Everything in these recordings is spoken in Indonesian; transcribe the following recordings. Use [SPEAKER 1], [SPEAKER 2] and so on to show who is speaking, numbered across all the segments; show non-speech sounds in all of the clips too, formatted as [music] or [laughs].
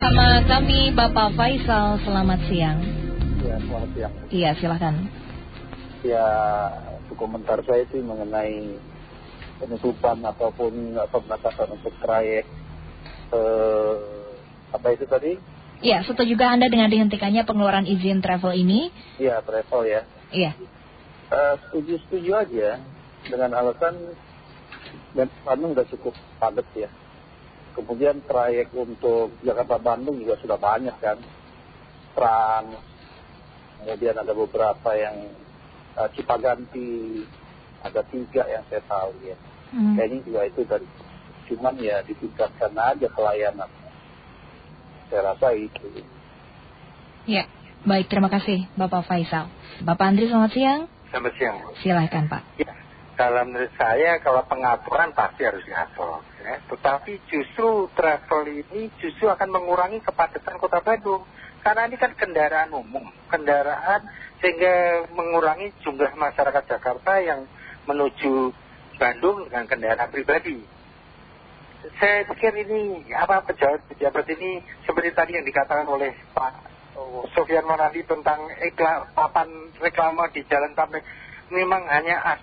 [SPEAKER 1] Sama kami Bapak Faisal, selamat siang.
[SPEAKER 2] Ya, selamat siang.
[SPEAKER 1] Iya, silahkan.
[SPEAKER 2] Ya, komentar saya sih mengenai penutupan ataupun pembatasan untuk trayek eh, apa itu tadi?
[SPEAKER 1] Iya, setuju juga Anda dengan dihentikannya pengeluaran izin travel ini?
[SPEAKER 2] Iya, travel ya.
[SPEAKER 1] Iya.
[SPEAKER 2] Eh, Setuju-setuju aja dengan alasan dan Bandung udah cukup padat ya. Kemudian trayek untuk Jakarta-Bandung juga sudah banyak kan. Trans, kemudian ada beberapa yang uh, Cipaganti, ada tiga yang saya tahu ya.
[SPEAKER 1] Hmm.
[SPEAKER 2] Kayaknya juga itu dari cuman ya ditingkatkan aja pelayanan. Saya rasa itu.
[SPEAKER 1] Iya, baik terima kasih Bapak Faisal. Bapak Andri selamat siang.
[SPEAKER 3] Selamat siang.
[SPEAKER 1] Silahkan Pak.
[SPEAKER 3] Ya, kalau menurut saya kalau pengaturan pasti harus diatur. Ya. Tetapi justru travel ini justru akan mengurangi kepadatan kota Bandung. Karena ini kan kendaraan umum, kendaraan sehingga mengurangi jumlah masyarakat Jakarta yang menuju Bandung dengan kendaraan pribadi. Saya pikir ini apa pejabat-pejabat ini seperti tadi yang dikatakan oleh Pak Sofian Monadi tentang iklan papan reklama di Jalan Tamrin memang hanya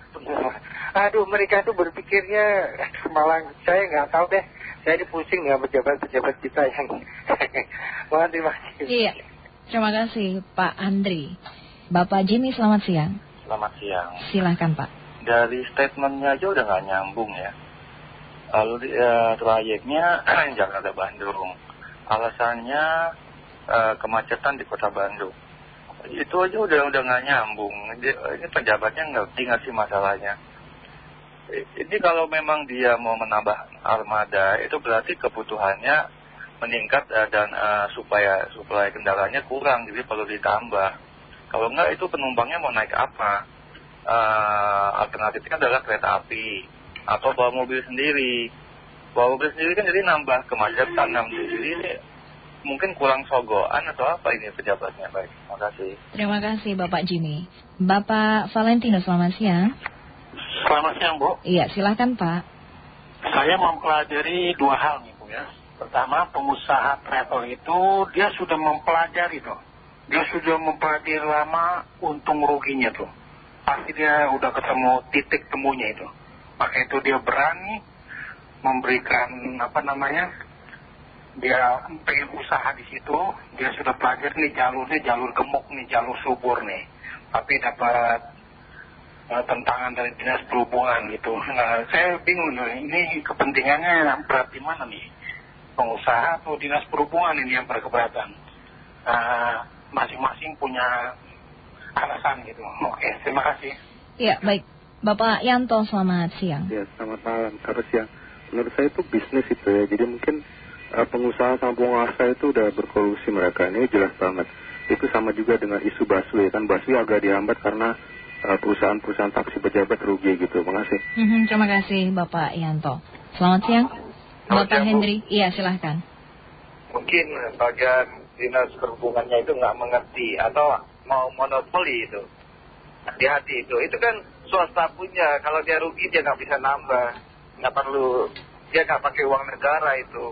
[SPEAKER 3] aduh mereka itu berpikirnya malah saya nggak tahu deh saya ini pusing dengan pejabat-pejabat kita yang [laughs] mohon terima kasih
[SPEAKER 1] Iya, terima kasih Pak Andri. Bapak Jimmy selamat siang.
[SPEAKER 4] Selamat siang.
[SPEAKER 1] Silahkan Pak.
[SPEAKER 4] Dari statementnya aja udah nggak nyambung ya. Lalu ya, trayeknya [clears throat] Jakarta Bandung. Alasannya eh, kemacetan di kota Bandung. Itu aja udah udah nggak nyambung. Ini pejabatnya nggak sih masalahnya? Ini kalau memang dia mau menambah armada, itu berarti kebutuhannya meningkat eh, dan eh, supaya supaya kendaraannya kurang, jadi perlu ditambah. Kalau enggak itu penumpangnya mau naik apa? Eh, alternatifnya adalah kereta api atau bawa mobil sendiri. Bawa mobil sendiri kan jadi nambah kemacetan. Jadi ini mungkin kurang sogoan atau apa ini pejabatnya. Baik, terima kasih.
[SPEAKER 1] Terima kasih Bapak Jimmy. Bapak Valentino selamat siang.
[SPEAKER 5] Selamat siang Bu,
[SPEAKER 1] Iya, silahkan Pak.
[SPEAKER 5] saya mempelajari dua hal nih Bu ya. Pertama, pengusaha travel itu dia sudah mempelajari tuh. Dia sudah mempelajari lama untung ruginya tuh. Pasti dia udah ketemu titik temunya itu. Maka itu dia berani memberikan apa namanya, dia pengen usaha di situ, dia sudah pelajari nih jalurnya jalur gemuk nih, jalur subur nih. Tapi dapat eh, tentangan dari dinas perhubungan gitu. Nah, saya bingung nih, ini kepentingannya berat di mana nih? Pengusaha atau dinas perhubungan ini yang berkeberatan? Nah, Masing-masing punya alasan gitu. Oke, terima kasih.
[SPEAKER 1] Iya, baik. Bapak Yanto selamat siang.
[SPEAKER 6] Ya, selamat malam. Terus ya, menurut saya itu bisnis itu ya. Jadi mungkin eh, pengusaha sama penguasa itu udah berkolusi mereka. Ini jelas banget. Itu sama juga dengan isu busway. Kan busway agak dihambat karena eh, perusahaan-perusahaan taksi pejabat rugi gitu. Terima kasih.
[SPEAKER 1] Mhm, terima kasih Bapak Yanto. Selamat siang.
[SPEAKER 3] Selamat
[SPEAKER 1] Bapak
[SPEAKER 3] siang.
[SPEAKER 1] Hendri. Iya, silahkan.
[SPEAKER 3] mungkin bagian dinas perhubungannya itu nggak mengerti atau mau monopoli itu hati-hati itu itu kan swasta punya kalau dia rugi dia nggak bisa nambah nggak perlu dia nggak pakai uang negara itu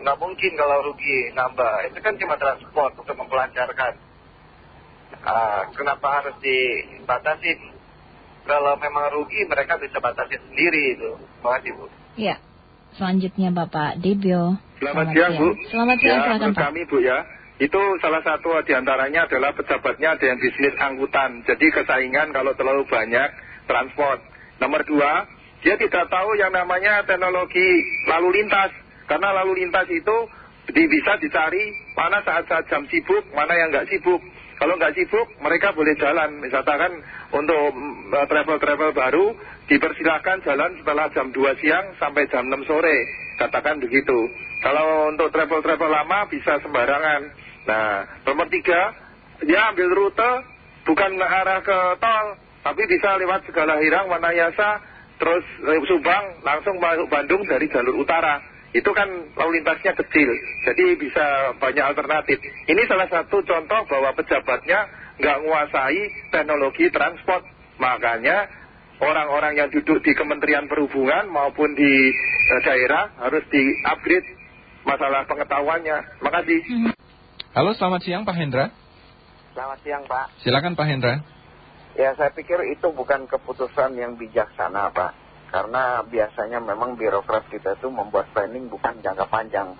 [SPEAKER 3] nggak mungkin kalau rugi nambah itu kan cuma transport untuk mempelancarkan Ah, kenapa harus dibatasin kalau memang rugi mereka bisa batasin sendiri itu terima kasih Bu
[SPEAKER 1] Iya. Selanjutnya Bapak Debio.
[SPEAKER 6] Selamat siang, Bu.
[SPEAKER 1] Selamat siang,
[SPEAKER 6] ya,
[SPEAKER 1] silakan Pak.
[SPEAKER 6] kami, Bu ya. Itu salah satu di antaranya adalah pejabatnya ada yang bisnis angkutan. Jadi kesaingan kalau terlalu banyak transport. Nomor dua, dia tidak tahu yang namanya teknologi lalu lintas. Karena lalu lintas itu bisa dicari mana saat-saat jam sibuk, mana yang nggak sibuk. Kalau nggak sibuk, mereka boleh jalan. Misalkan untuk mm, eh, travel-travel baru, dipersilakan jalan setelah jam 2 siang sampai jam 6 sore. Katakan begitu. Kalau untuk travel-travel lama bisa sembarangan. Nah, nomor tiga, dia ambil rute bukan arah ke tol, tapi bisa lewat segala hirang, Wanayasa, terus eh, Subang, langsung masuk Bandung dari jalur utara. Itu kan lalu lintasnya kecil, jadi bisa banyak alternatif. Ini salah satu contoh bahwa pejabatnya nggak menguasai teknologi transport. Makanya orang-orang yang duduk di Kementerian Perhubungan maupun di eh, daerah harus di-upgrade
[SPEAKER 7] masalah pengetahuannya. Makasih.
[SPEAKER 6] Halo, selamat siang Pak Hendra.
[SPEAKER 3] Selamat siang Pak.
[SPEAKER 6] Silakan Pak Hendra.
[SPEAKER 3] Ya saya pikir itu bukan keputusan yang bijaksana Pak. Karena biasanya memang birokrat kita itu membuat planning bukan jangka panjang.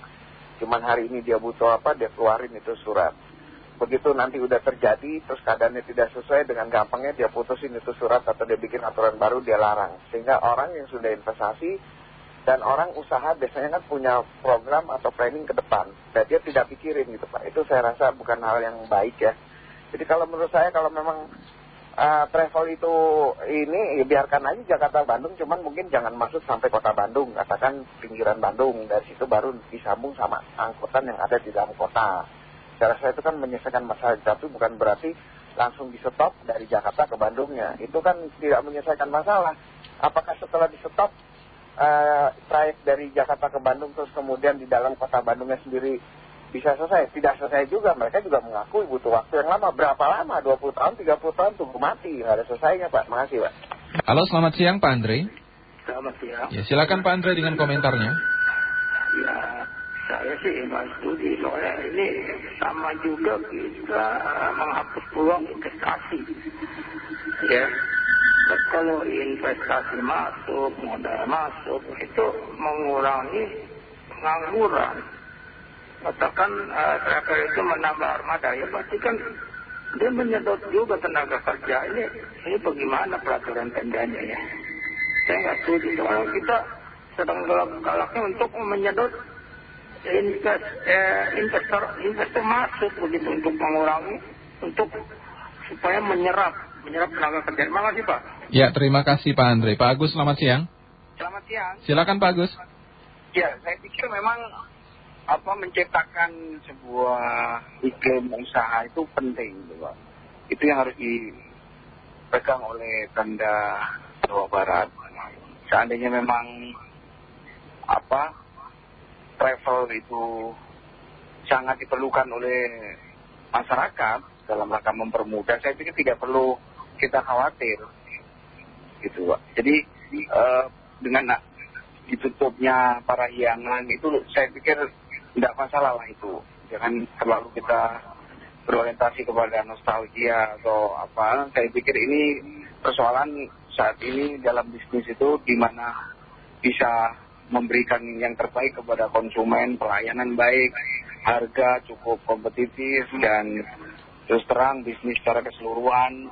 [SPEAKER 3] Cuman hari ini dia butuh apa, dia keluarin itu surat. Begitu nanti udah terjadi, terus keadaannya tidak sesuai dengan gampangnya dia putusin itu surat atau dia bikin aturan baru, dia larang. Sehingga orang yang sudah investasi dan orang usaha biasanya kan punya program atau planning ke depan. Dan dia tidak pikirin gitu Pak. Itu saya rasa bukan hal yang baik ya. Jadi kalau menurut saya kalau memang uh, travel itu ini ya biarkan aja Jakarta Bandung. Cuman mungkin jangan masuk sampai kota Bandung. Katakan pinggiran Bandung. Dari situ baru disambung sama angkutan yang ada di dalam kota. Saya itu kan menyelesaikan masalah. Tapi bukan berarti langsung di stop dari Jakarta ke Bandungnya. Itu kan tidak menyelesaikan masalah. Apakah setelah di stop uh, trayek dari Jakarta ke Bandung terus kemudian di dalam kota Bandungnya sendiri bisa selesai. Tidak selesai juga. Mereka juga mengakui butuh waktu yang lama. Berapa lama? 20 tahun, 30 tahun tunggu mati. Nggak ada selesainya Pak. Makasih Pak.
[SPEAKER 6] Halo, selamat siang Pak Andre.
[SPEAKER 8] Selamat siang.
[SPEAKER 6] Ya, silakan Pak Andre dengan komentarnya.
[SPEAKER 8] Ya, saya sih nggak setuju soalnya ini sama juga kita uh, menghapus peluang investasi. Ya, kalau investasi masuk, modal masuk, itu mengurangi pengangguran katakan uh, travel itu menambah armada ya berarti kan dia menyedot juga tenaga kerja ini ini bagaimana peraturan tendanya ya saya nggak setuju kalau kita sedang galak-galaknya untuk menyedot invest, eh, investor investor masuk begitu untuk mengurangi untuk supaya menyerap menyerap tenaga kerja. Terima kasih Pak.
[SPEAKER 6] Ya terima kasih Pak Andre. Pak Agus selamat siang.
[SPEAKER 3] Selamat siang.
[SPEAKER 6] Silakan Pak Agus.
[SPEAKER 3] Ya saya pikir memang apa menciptakan sebuah iklim usaha itu penting Pak. Itu yang harus dipegang oleh Pemda Jawa Barat. Seandainya memang apa travel itu sangat diperlukan oleh masyarakat dalam rangka mempermudah, saya pikir tidak perlu kita khawatir, gitu Pak. Jadi eh, dengan ditutupnya para hiangan itu saya pikir tidak masalah lah itu. Jangan terlalu kita berorientasi kepada nostalgia atau apa. Saya pikir ini persoalan saat ini dalam bisnis itu di mana bisa memberikan yang terbaik kepada konsumen, pelayanan baik, harga cukup kompetitif dan terus terang bisnis secara keseluruhan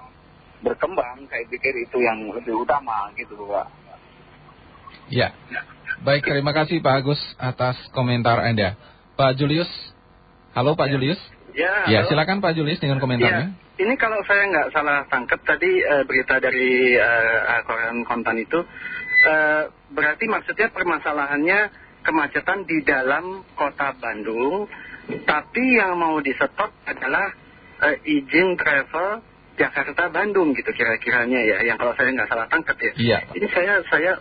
[SPEAKER 3] berkembang, saya pikir itu yang lebih utama gitu Pak.
[SPEAKER 6] Ya, baik terima kasih Pak Agus atas komentar Anda. Pak Julius, halo Pak Julius.
[SPEAKER 9] Ya,
[SPEAKER 6] ya silakan Pak Julius dengan komentarnya.
[SPEAKER 9] Ya, ini kalau saya nggak salah tangkap tadi uh, berita dari uh, koran kontan itu, uh, berarti maksudnya permasalahannya kemacetan di dalam kota Bandung, tapi yang mau di stop adalah uh, izin travel Jakarta Bandung gitu kira-kiranya ya, yang kalau saya nggak salah tangkap ya.
[SPEAKER 6] Iya.
[SPEAKER 9] Ini saya saya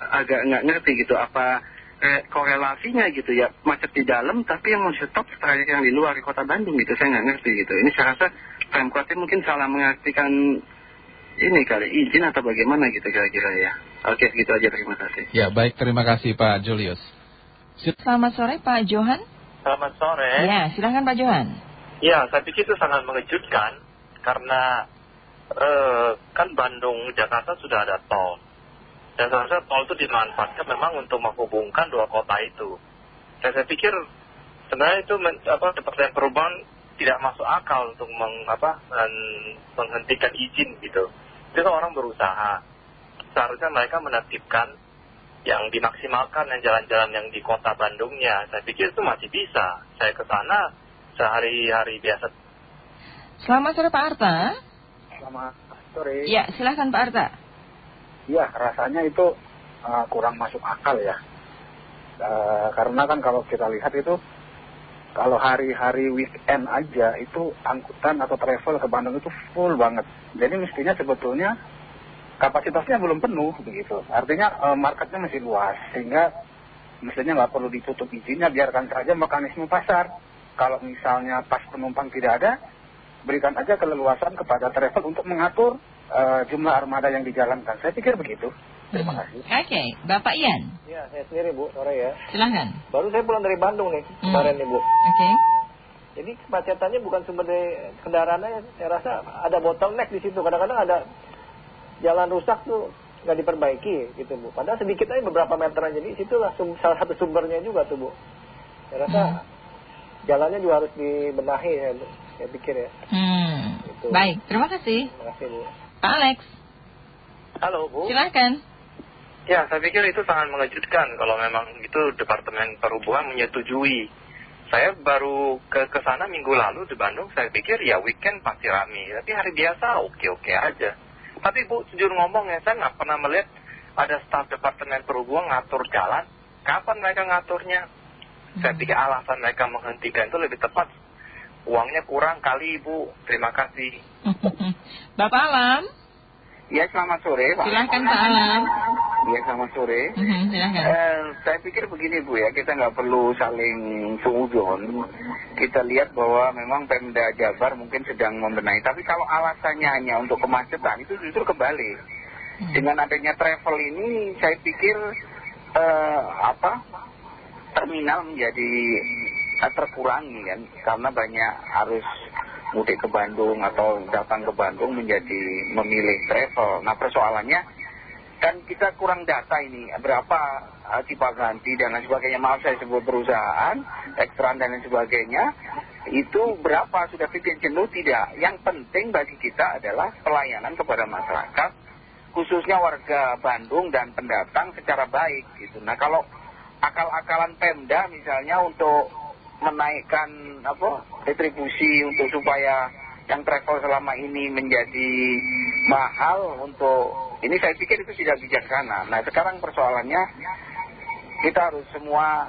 [SPEAKER 9] agak nggak ngerti gitu apa eh, korelasinya gitu ya. Macet di dalam tapi yang mau stop trayek yang di luar kota Bandung gitu. Saya nggak ngerti gitu. Ini saya rasa Pemkot mungkin salah mengartikan ini kali izin atau bagaimana gitu kira-kira ya. Oke gitu aja. Terima kasih.
[SPEAKER 6] Ya baik. Terima kasih Pak Julius.
[SPEAKER 10] Selamat sore Pak Johan.
[SPEAKER 11] Selamat sore.
[SPEAKER 10] Ya silahkan Pak Johan.
[SPEAKER 11] Ya saya pikir itu sangat mengejutkan karena eh, kan Bandung Jakarta sudah ada tol dan seharusnya tol itu dimanfaatkan memang untuk menghubungkan dua kota itu. Dan saya pikir sebenarnya itu men, apa, Departemen Perubahan tidak masuk akal untuk meng, apa, men, menghentikan izin gitu. Itu kan orang berusaha. Seharusnya mereka menetipkan yang dimaksimalkan yang jalan-jalan yang di kota Bandungnya. Saya pikir itu masih bisa. Saya ke sana sehari-hari biasa
[SPEAKER 10] Selamat sore Pak Arta.
[SPEAKER 12] Selamat sore.
[SPEAKER 10] Ya, silahkan Pak Arta.
[SPEAKER 12] Ya, rasanya itu uh, kurang masuk akal ya. Uh, karena kan kalau kita lihat itu, kalau hari-hari weekend aja itu angkutan atau travel ke Bandung itu full banget. Jadi mestinya sebetulnya kapasitasnya belum penuh begitu. Artinya uh, marketnya masih luas sehingga mestinya nggak perlu ditutup izinnya, biarkan saja mekanisme pasar. Kalau misalnya pas penumpang tidak ada, berikan aja keleluasan kepada travel untuk mengatur uh, jumlah armada yang dijalankan. Saya pikir begitu.
[SPEAKER 13] Terima
[SPEAKER 10] Mhm.
[SPEAKER 13] kasih.
[SPEAKER 10] Oke, Bapak Ian,
[SPEAKER 13] Ya, saya sendiri Bu, sore ya.
[SPEAKER 10] silahkan.
[SPEAKER 13] Baru saya pulang dari Bandung nih,
[SPEAKER 10] Hmm.
[SPEAKER 13] kemarin nih Bu.
[SPEAKER 10] Oke.
[SPEAKER 13] Jadi kemacetannya bukan sumber dari kendaraannya, saya rasa ada bottleneck di situ. Kadang-kadang ada jalan rusak tuh nggak diperbaiki gitu Bu. Padahal sedikit aja beberapa meter aja. Jadi situlah sum- salah satu sumbernya juga tuh Bu. Saya rasa
[SPEAKER 10] Hmm.
[SPEAKER 13] jalannya juga harus dibenahi ya Bu. Saya pikir ya.
[SPEAKER 10] Hmm.
[SPEAKER 13] Itu.
[SPEAKER 10] Baik, terima kasih.
[SPEAKER 13] Terima kasih Bu.
[SPEAKER 10] Pak Alex,
[SPEAKER 14] Halo Bu.
[SPEAKER 10] silahkan.
[SPEAKER 14] Ya, saya pikir itu sangat mengejutkan kalau memang itu Departemen Perhubungan menyetujui. Saya baru ke ke sana minggu lalu di Bandung, saya pikir ya weekend pasti rame. Tapi hari biasa oke-oke aja. Tapi Bu, jujur ngomong ya, saya nggak pernah melihat ada staf Departemen Perhubungan ngatur jalan. Kapan mereka ngaturnya? Saya pikir alasan mereka menghentikan itu lebih tepat. Uangnya kurang kali Bu, terima kasih. [laughs]
[SPEAKER 10] Bapak Alam,
[SPEAKER 15] Ya selamat sore Pak.
[SPEAKER 10] silahkan Pak Alam.
[SPEAKER 15] Ya selamat sore.
[SPEAKER 10] Mhm, silahkan.
[SPEAKER 15] Eh, saya pikir begini Bu ya, kita nggak perlu saling suudon. Kita lihat bahwa memang Pemda Jabar mungkin sedang membenahi. Tapi kalau alasannya hanya untuk kemacetan, itu justru kebalik.
[SPEAKER 10] Hmm.
[SPEAKER 15] Dengan adanya travel ini, saya pikir eh, apa terminal menjadi terkurangi kan, karena banyak harus mudik ke Bandung atau datang ke Bandung menjadi memilih travel. Nah persoalannya kan kita kurang data ini berapa uh, Cipaganti dan lain sebagainya. Maaf saya sebut perusahaan Ekstran dan lain sebagainya. Itu berapa? Sudah bikin jenuh tidak. Yang penting bagi kita adalah pelayanan kepada masyarakat khususnya warga Bandung dan pendatang secara baik gitu. Nah kalau akal-akalan Pemda misalnya untuk menaikkan apa retribusi untuk supaya yang travel selama ini menjadi mahal untuk ini saya pikir itu tidak bijaksana. Nah sekarang persoalannya kita harus semua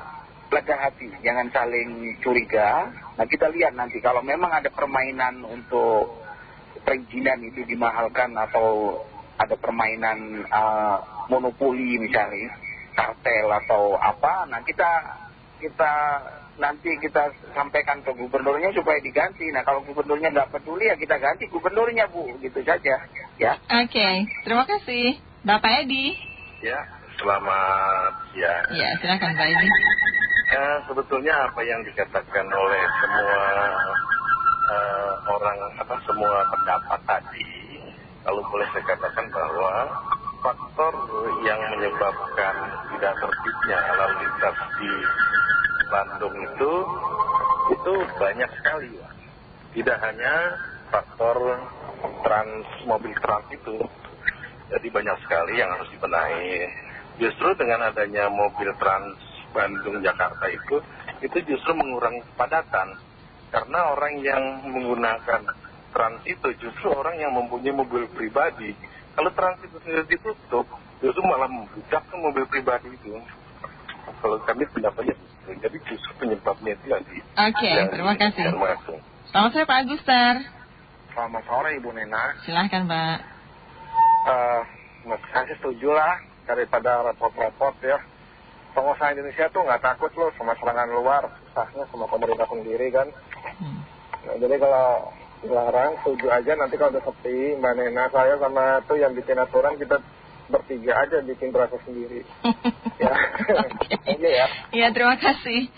[SPEAKER 15] lega hati, jangan saling curiga. Nah kita lihat nanti kalau memang ada permainan untuk perizinan itu dimahalkan atau ada permainan uh, monopoli misalnya, kartel atau apa, nah kita kita nanti kita sampaikan ke gubernurnya supaya diganti. Nah kalau gubernurnya nggak peduli ya kita ganti gubernurnya bu, gitu saja. Ya.
[SPEAKER 10] Oke, terima kasih. Bapak Edi.
[SPEAKER 14] Ya, selamat siang.
[SPEAKER 10] Ya, silakan Pak Edi.
[SPEAKER 14] Ya, sebetulnya apa yang dikatakan oleh semua eh, orang, apa semua pendapat tadi, kalau boleh saya katakan bahwa faktor yang menyebabkan tidak tertibnya lalu lintas di Bandung itu, itu banyak sekali. Tidak hanya faktor trans mobil trans itu, jadi banyak sekali yang harus dibenahi. Justru dengan adanya mobil trans Bandung Jakarta itu, itu justru mengurangi kepadatan. Karena orang yang menggunakan trans itu justru orang yang mempunyai mobil pribadi. Kalau trans itu sendiri ditutup, justru malah membudak ke mobil pribadi itu. Kalau kami pendapatnya. Jadi justru penyebabnya itu lagi.
[SPEAKER 10] Oke, terima kasih.
[SPEAKER 14] Terima kasih.
[SPEAKER 10] Selamat sore Pak Agustar.
[SPEAKER 16] Selamat sore Ibu Nena.
[SPEAKER 10] Silahkan Pak.
[SPEAKER 16] Eh, saya setuju lah daripada repot-repot ya. Pengusaha Indonesia tuh nggak takut loh sama serangan luar, susahnya sama pemerintah sendiri kan.
[SPEAKER 10] Hmm.
[SPEAKER 16] Nah, jadi kalau dilarang, setuju aja nanti kalau udah sepi, Mbak Nena saya sama tuh yang bikin aturan kita bertiga aja bikin berasa sendiri. [laughs] ya. Oke ya.
[SPEAKER 10] Iya, terima kasih.